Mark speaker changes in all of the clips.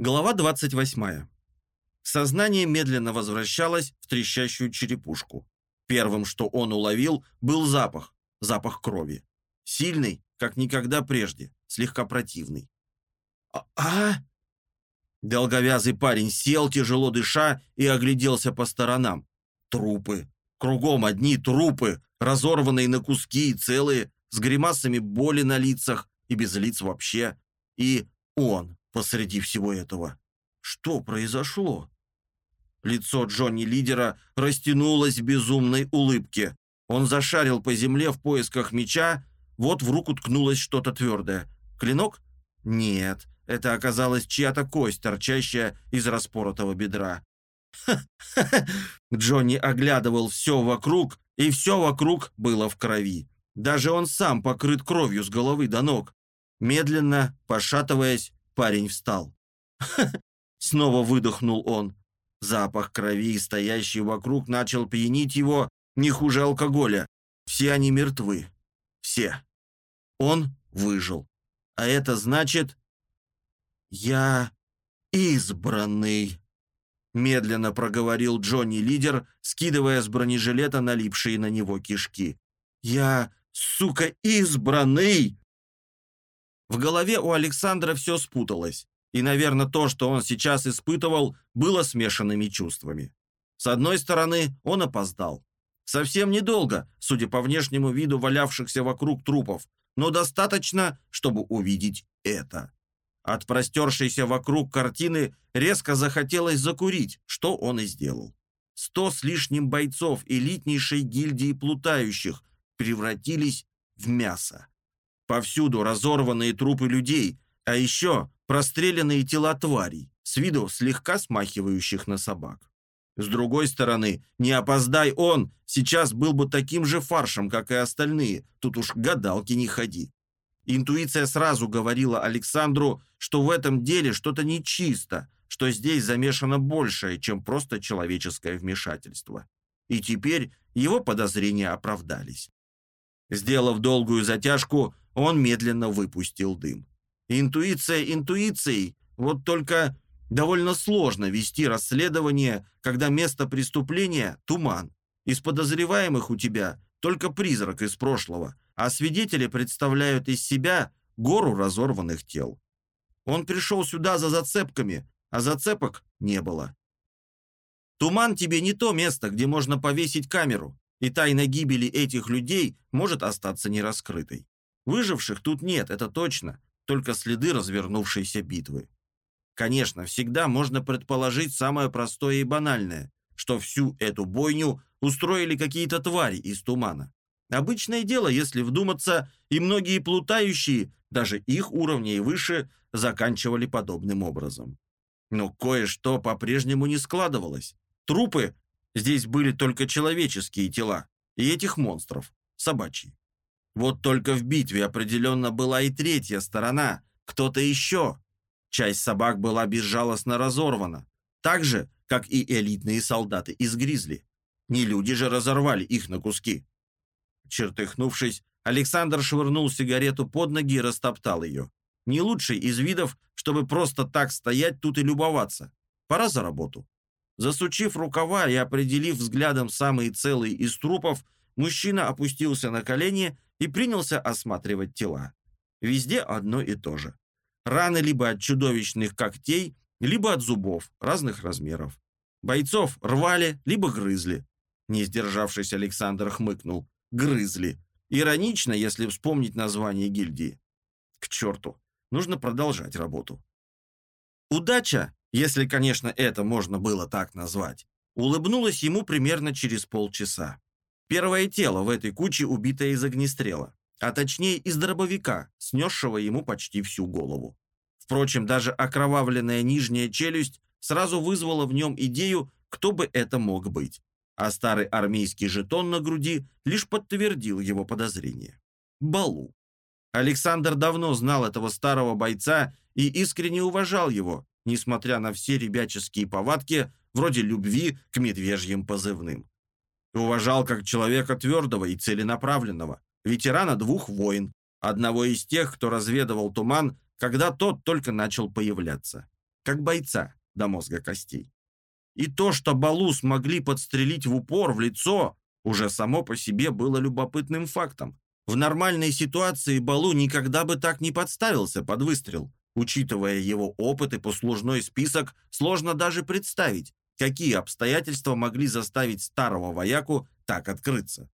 Speaker 1: Глава 28. Сознание медленно возвращалось в трещащую черепушку. Первым, что он уловил, был запах, запах крови. Сильный, как никогда прежде, слегка противный. «А?», -а Долговязый парень сел, тяжело дыша, и огляделся по сторонам. Трупы. Кругом одни трупы, разорванные на куски и целые, с гримасами боли на лицах и без лиц вообще. И он посреди всего этого. Что произошло? Лицо Джонни Лидера растянулось в безумной улыбке. Он зашарил по земле в поисках меча, вот в руку ткнулось что-то твердое. Клинок? Нет, это оказалась чья-то кость, торчащая из распоротого бедра. Джонни оглядывал все вокруг, и все вокруг было в крови. Даже он сам покрыт кровью с головы до ног. Медленно, пошатываясь, Парень встал. Снова выдохнул он. Запах крови, стоящий вокруг, начал пьянить его не хуже алкоголя. Все они мертвы. Все. Он выжил. А это значит... Я избранный. Медленно проговорил Джонни-лидер, скидывая с бронежилета налипшие на него кишки. «Я, сука, избранный!» В голове у Александра все спуталось, и, наверное, то, что он сейчас испытывал, было смешанными чувствами. С одной стороны, он опоздал. Совсем недолго, судя по внешнему виду валявшихся вокруг трупов, но достаточно, чтобы увидеть это. От простершейся вокруг картины резко захотелось закурить, что он и сделал. Сто с лишним бойцов элитнейшей гильдии плутающих превратились в мясо. Повсюду разорванные трупы людей, а еще простреленные тела тварей, с виду слегка смахивающих на собак. С другой стороны, не опоздай он, сейчас был бы таким же фаршем, как и остальные, тут уж гадалки не ходи. Интуиция сразу говорила Александру, что в этом деле что-то нечисто, что здесь замешано большее, чем просто человеческое вмешательство. И теперь его подозрения оправдались. Сделав долгую затяжку, он медленно выпустил дым. Интуиция интуицией, вот только довольно сложно вести расследование, когда место преступления – туман. Из подозреваемых у тебя только призрак из прошлого, а свидетели представляют из себя гору разорванных тел. Он пришел сюда за зацепками, а зацепок не было. Туман тебе не то место, где можно повесить камеру, и тайна гибели этих людей может остаться нераскрытой. Выживших тут нет, это точно, только следы развернувшейся битвы. Конечно, всегда можно предположить самое простое и банальное, что всю эту бойню устроили какие-то твари из тумана. Обычное дело, если вдуматься, и многие плутающие, даже их уровня и выше, заканчивали подобным образом. Но кое-что по-прежнему не складывалось. Трупы Здесь были только человеческие тела, и этих монстров, собачьи. Вот только в битве определенно была и третья сторона, кто-то еще. Часть собак была безжалостно разорвана, так же, как и элитные солдаты из Гризли. Не люди же разорвали их на куски. Чертыхнувшись, Александр швырнул сигарету под ноги и растоптал ее. Не лучший из видов, чтобы просто так стоять тут и любоваться. Пора за работу. Засучив рукава и определив взглядом самые целые из трупов, мужчина опустился на колени и принялся осматривать тела. Везде одно и то же. Раны либо от чудовищных когтей, либо от зубов разных размеров. Бойцов рвали, либо грызли. Не сдержавшись, Александр хмыкнул. Грызли. Иронично, если вспомнить название гильдии. К черту. Нужно продолжать работу. Удача если, конечно, это можно было так назвать, улыбнулась ему примерно через полчаса. Первое тело в этой куче убитое из огнестрела, а точнее из дробовика, снесшего ему почти всю голову. Впрочем, даже окровавленная нижняя челюсть сразу вызвала в нем идею, кто бы это мог быть. А старый армейский жетон на груди лишь подтвердил его подозрение. Балу. Александр давно знал этого старого бойца и искренне уважал его, несмотря на все ребяческие повадки, вроде любви к медвежьим позывным. Уважал как человека твердого и целенаправленного, ветерана двух войн, одного из тех, кто разведывал туман, когда тот только начал появляться. как бойца до мозга костей. И то, что Балу смогли подстрелить в упор, в лицо, уже само по себе было любопытным фактом. В нормальной ситуации Балу никогда бы так не подставился под выстрел. Учитывая его опыт и послужной список, сложно даже представить, какие обстоятельства могли заставить старого вояку так открыться.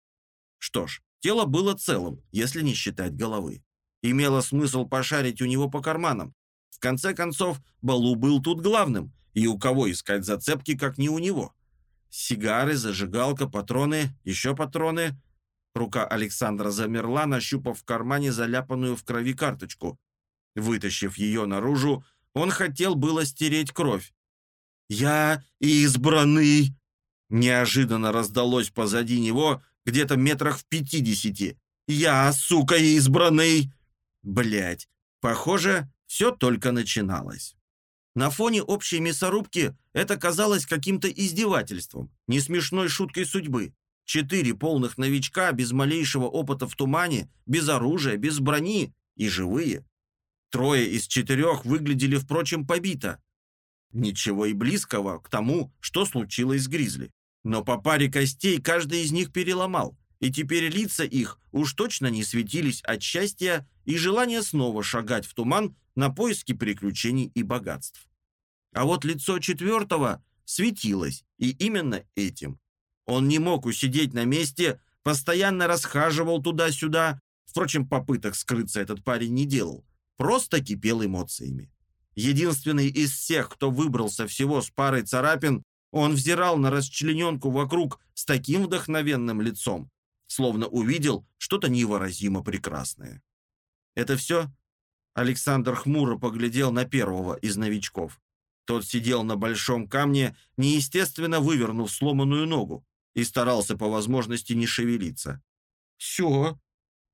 Speaker 1: Что ж, тело было целым, если не считать головы. Имело смысл пошарить у него по карманам. В конце концов, Балу был тут главным, и у кого искать зацепки, как не у него. Сигары, зажигалка, патроны, еще патроны. Рука Александра замерла, нащупав в кармане заляпанную в крови карточку. Вытащив ее наружу, он хотел было стереть кровь. «Я избранный!» Неожиданно раздалось позади него, где-то метрах в пятидесяти. «Я, сука, избранный!» Блять, похоже, все только начиналось. На фоне общей мясорубки это казалось каким-то издевательством, не смешной шуткой судьбы. Четыре полных новичка без малейшего опыта в тумане, без оружия, без брони и живые. Трое из четырех выглядели, впрочем, побито. Ничего и близкого к тому, что случилось с Гризли. Но по паре костей каждый из них переломал, и теперь лица их уж точно не светились от счастья и желания снова шагать в туман на поиски приключений и богатств. А вот лицо четвертого светилось, и именно этим. Он не мог усидеть на месте, постоянно расхаживал туда-сюда. Впрочем, попыток скрыться этот парень не делал, просто кипел эмоциями. Единственный из всех, кто выбрался всего с парой царапин, он взирал на расчлененку вокруг с таким вдохновенным лицом, словно увидел что-то невыразимо прекрасное. «Это все?» Александр хмуро поглядел на первого из новичков. Тот сидел на большом камне, неестественно вывернув сломанную ногу, и старался по возможности не шевелиться. «Все?»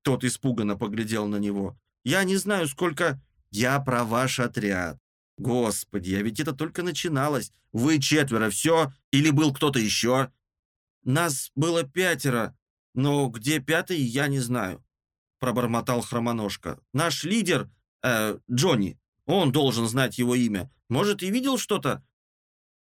Speaker 1: Тот испуганно поглядел на него. «Я не знаю, сколько...» «Я про ваш отряд. Господи, а ведь это только начиналось. Вы четверо, все? Или был кто-то еще?» «Нас было пятеро, но где пятый, я не знаю», — пробормотал Хромоножка. «Наш лидер, э, Джонни, он должен знать его имя. Может, и видел что-то?»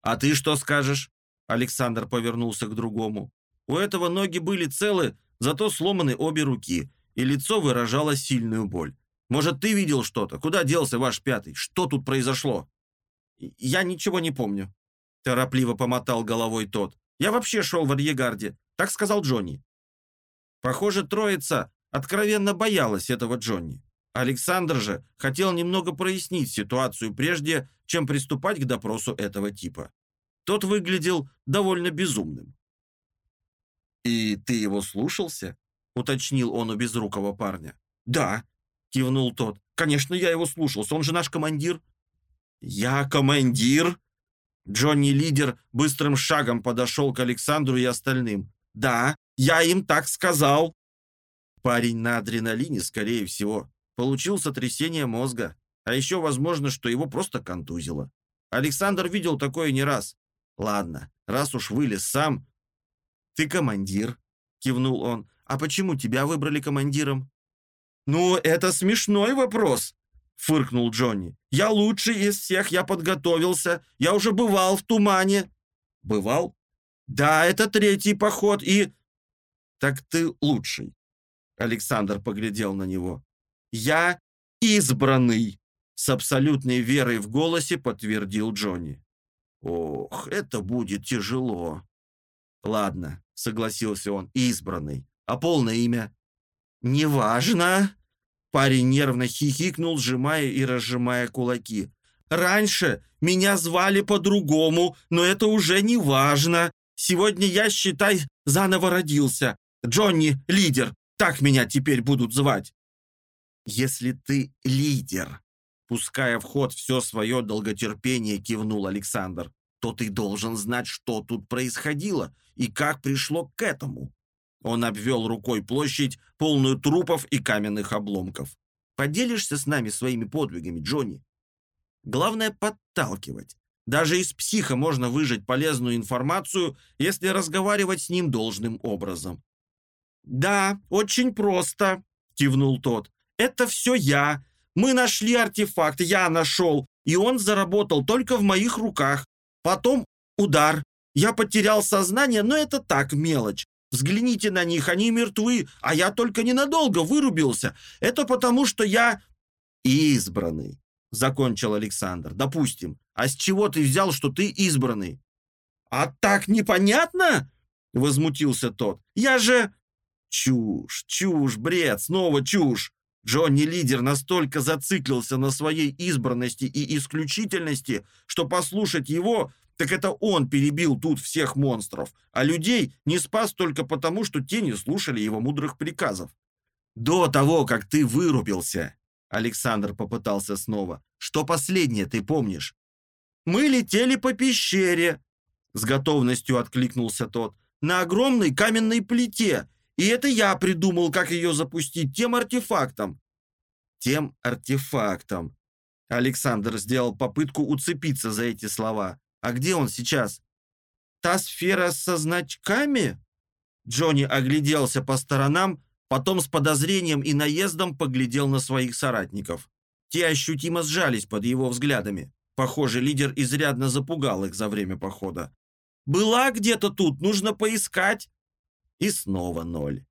Speaker 1: «А ты что скажешь?» Александр повернулся к другому. У этого ноги были целы, зато сломаны обе руки, и лицо выражало сильную боль. «Может, ты видел что-то? Куда делся ваш пятый? Что тут произошло?» «Я ничего не помню», — торопливо помотал головой тот. «Я вообще шел в арьегарде», — так сказал Джонни. Похоже, троица откровенно боялась этого Джонни. Александр же хотел немного прояснить ситуацию прежде, чем приступать к допросу этого типа. Тот выглядел довольно безумным. «И ты его слушался?» — уточнил он у безрукого парня. «Да», — кивнул тот. «Конечно, я его слушался, он же наш командир». «Я командир?» Джонни-лидер быстрым шагом подошел к Александру и остальным. «Да, я им так сказал». Парень на адреналине, скорее всего, получил сотрясение мозга, а еще возможно, что его просто контузило. Александр видел такое не раз. Ладно, раз уж вылез сам... Ты командир, кивнул он. А почему тебя выбрали командиром? Ну, это смешной вопрос, фыркнул Джонни. Я лучший из всех, я подготовился. Я уже бывал в тумане. Бывал? Да, это третий поход и... «Так ты лучший». Александр поглядел на него. «Я избранный», — с абсолютной верой в голосе подтвердил Джонни. «Ох, это будет тяжело». «Ладно», — согласился он, — «избранный. А полное имя?» «Неважно». Парень нервно хихикнул, сжимая и разжимая кулаки. «Раньше меня звали по-другому, но это уже не важно. Сегодня я, считай, заново родился. Джонни — лидер. Так меня теперь будут звать. Если ты лидер, пуская в ход все свое долготерпение, кивнул Александр, то ты должен знать, что тут происходило и как пришло к этому. Он обвел рукой площадь, полную трупов и каменных обломков. Поделишься с нами своими подвигами, Джонни? Главное — подталкивать. Даже из психа можно выжать полезную информацию, если разговаривать с ним должным образом. «Да, очень просто», — кивнул тот. «Это все я. Мы нашли артефакт, я нашел. и он заработал только в моих руках. Потом удар. Я потерял сознание, но это так, мелочь. Взгляните на них, они мертвы, а я только ненадолго вырубился. Это потому, что я избранный, закончил Александр. Допустим. А с чего ты взял, что ты избранный? А так непонятно? Возмутился тот. Я же... Чушь, чушь, бред, снова чушь. Джонни Лидер настолько зациклился на своей избранности и исключительности, что послушать его, так это он перебил тут всех монстров, а людей не спас только потому, что те не слушали его мудрых приказов. До того, как ты вырубился, Александр попытался снова. Что последнее ты помнишь? Мы летели по пещере, с готовностью откликнулся тот, на огромной каменной плите, и это я придумал, как ее запустить тем артефактом. Тем артефактом. Александр сделал попытку уцепиться за эти слова. А где он сейчас? Та сфера со значками? Джонни огляделся по сторонам, потом с подозрением и наездом поглядел на своих соратников. Те ощутимо сжались под его взглядами. Похоже, лидер изрядно запугал их за время похода. «Была где-то тут, нужно поискать!» И снова ноль.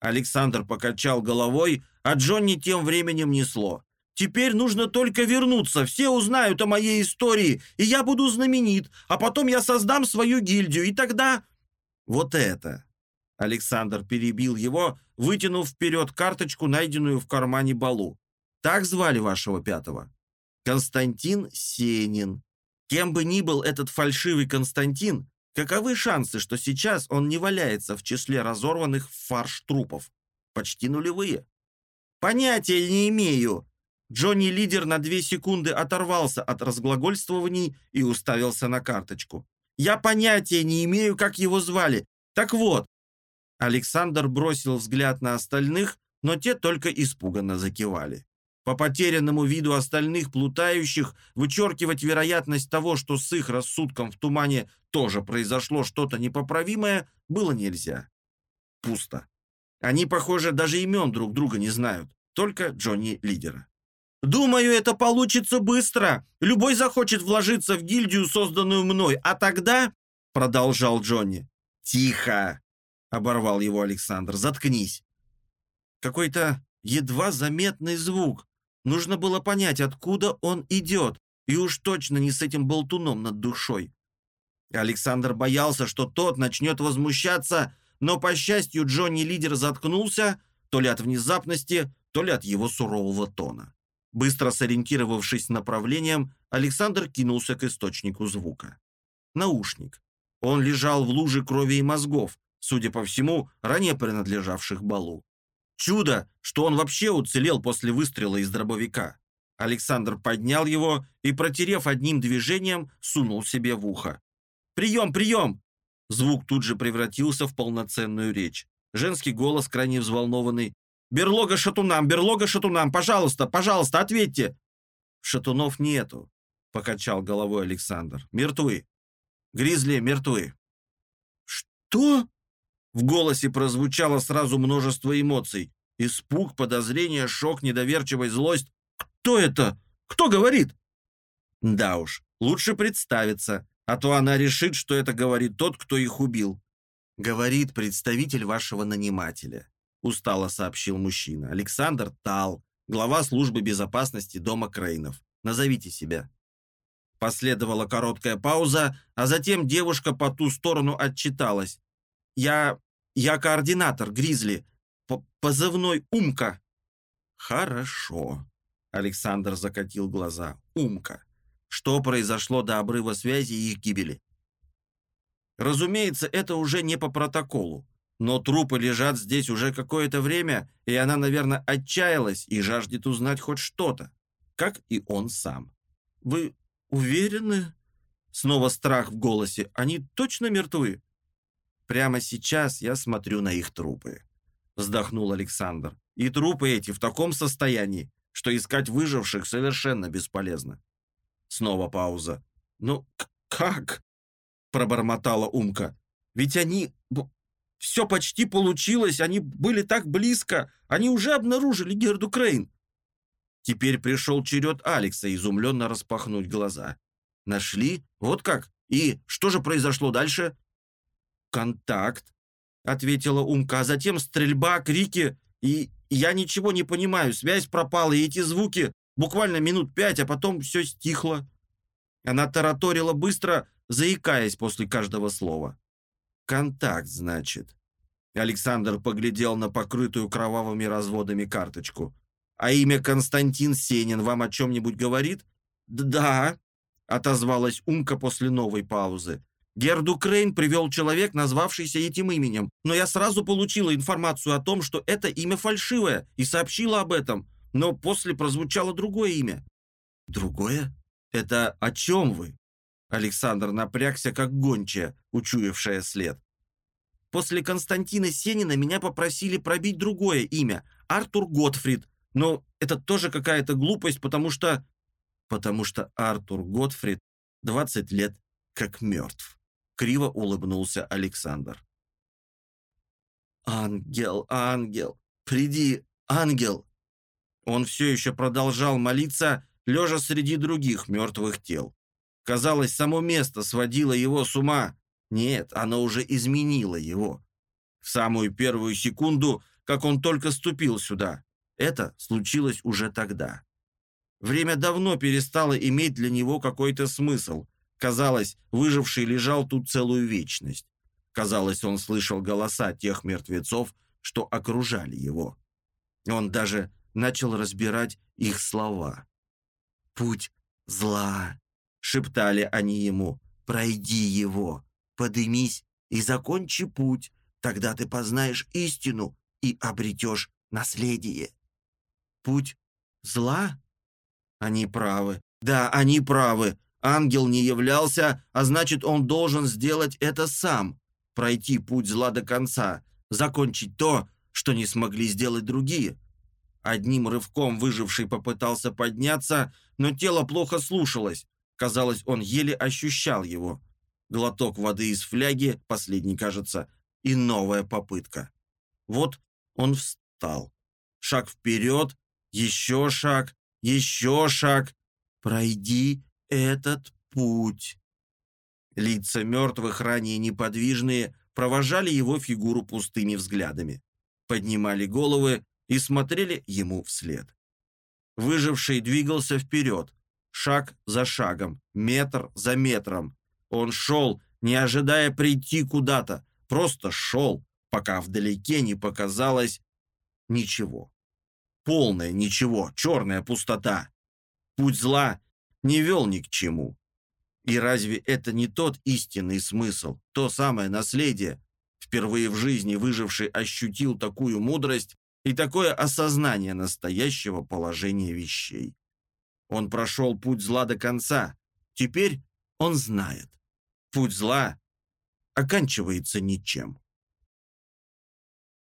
Speaker 1: Александр покачал головой, а Джонни тем временем несло. «Теперь нужно только вернуться, все узнают о моей истории, и я буду знаменит, а потом я создам свою гильдию, и тогда...» «Вот это!» Александр перебил его, вытянув вперед карточку, найденную в кармане Балу. «Так звали вашего пятого?» «Константин Сенин. Кем бы ни был этот фальшивый Константин, Каковы шансы, что сейчас он не валяется в числе разорванных фарш трупов? Почти нулевые. Понятия не имею. Джонни Лидер на две секунды оторвался от разглагольствований и уставился на карточку. Я понятия не имею, как его звали. Так вот. Александр бросил взгляд на остальных, но те только испуганно закивали. По потерянному виду остальных плутающих вычеркивать вероятность того, что с их рассудком в тумане тоже произошло что-то непоправимое, было нельзя. Пусто. Они, похоже, даже имен друг друга не знают, только Джонни Лидера. «Думаю, это получится быстро. Любой захочет вложиться в гильдию, созданную мной, а тогда...» — продолжал Джонни. «Тихо!» — оборвал его Александр. «Заткнись!» Какой-то едва заметный звук, Нужно было понять, откуда он идет, и уж точно не с этим болтуном над душой. Александр боялся, что тот начнет возмущаться, но, по счастью, Джонни Лидер заткнулся, то ли от внезапности, то ли от его сурового тона. Быстро сориентировавшись направлением, Александр кинулся к источнику звука. Наушник. Он лежал в луже крови и мозгов, судя по всему, ранее принадлежавших Балу. Чудо, что он вообще уцелел после выстрела из дробовика. Александр поднял его и, протерев одним движением, сунул себе в ухо. «Прием, прием!» Звук тут же превратился в полноценную речь. Женский голос, крайне взволнованный. «Берлога шатунам, берлога шатунам, пожалуйста, пожалуйста, ответьте!» «Шатунов нету», — покачал головой Александр. «Мертвы. Гризли мертвы». «Что?» В голосе прозвучало сразу множество эмоций. Испуг, подозрение, шок, недоверчивость, злость. «Кто это? Кто говорит?» «Да уж, лучше представиться, а то она решит, что это говорит тот, кто их убил». «Говорит представитель вашего нанимателя», — устало сообщил мужчина. «Александр Тал, глава службы безопасности Дома Крейнов. Назовите себя». Последовала короткая пауза, а затем девушка по ту сторону отчиталась. «Я я координатор Гризли. П Позывной Умка». «Хорошо», — Александр закатил глаза. «Умка. Что произошло до обрыва связи и их гибели?» «Разумеется, это уже не по протоколу. Но трупы лежат здесь уже какое-то время, и она, наверное, отчаялась и жаждет узнать хоть что-то, как и он сам. Вы уверены? Снова страх в голосе. Они точно мертвы? Прямо сейчас я смотрю на их трупы. Вздохнул Александр. И трупы эти в таком состоянии, что искать выживших совершенно бесполезно. Снова пауза. «Ну, как?» Пробормотала Умка. «Ведь они... Все почти получилось, они были так близко. Они уже обнаружили Герду Крейн». Теперь пришел черед Алекса изумленно распахнуть глаза. «Нашли? Вот как? И что же произошло дальше?» «Контакт», — ответила Умка, а затем стрельба, крики, и я ничего не понимаю, связь пропала, и эти звуки буквально минут пять, а потом все стихло. Она тараторила быстро, заикаясь после каждого слова. «Контакт, значит». Александр поглядел на покрытую кровавыми разводами карточку. «А имя Константин Сенин вам о чем-нибудь говорит?» «Да», — отозвалась Умка после новой паузы. Герду Крейн привел человек, назвавшийся этим именем, но я сразу получила информацию о том, что это имя фальшивое, и сообщила об этом, но после прозвучало другое имя». «Другое? Это о чем вы?» Александр напрягся, как гончая, учуявшая след. «После Константина Сенина меня попросили пробить другое имя – Артур Готфрид, но это тоже какая-то глупость, потому что... Потому что Артур Готфрид 20 лет как мертв. Криво улыбнулся Александр. «Ангел, ангел, приди, ангел!» Он все еще продолжал молиться, лежа среди других мертвых тел. Казалось, само место сводило его с ума. Нет, оно уже изменило его. В самую первую секунду, как он только ступил сюда, это случилось уже тогда. Время давно перестало иметь для него какой-то смысл. Казалось, выживший лежал тут целую вечность. Казалось, он слышал голоса тех мертвецов, что окружали его. Он даже начал разбирать их слова. «Путь зла», — шептали они ему, — «пройди его, подымись и закончи путь, тогда ты познаешь истину и обретешь наследие». Путь зла? Они правы. Да, они правы. Ангел не являлся, а значит, он должен сделать это сам. Пройти путь зла до конца. Закончить то, что не смогли сделать другие. Одним рывком выживший попытался подняться, но тело плохо слушалось. Казалось, он еле ощущал его. Глоток воды из фляги, последний, кажется, и новая попытка. Вот он встал. Шаг вперед, еще шаг, еще шаг. Пройди этот путь. Лица мертвых, ранее неподвижные, провожали его фигуру пустыми взглядами. Поднимали головы и смотрели ему вслед. Выживший двигался вперед, шаг за шагом, метр за метром. Он шел, не ожидая прийти куда-то, просто шел, пока вдалеке не показалось ничего. Полное ничего, черная пустота. Путь зла не вел ни к чему. И разве это не тот истинный смысл, то самое наследие? Впервые в жизни выживший ощутил такую мудрость и такое осознание настоящего положения вещей. Он прошел путь зла до конца. Теперь он знает. Путь зла оканчивается ничем.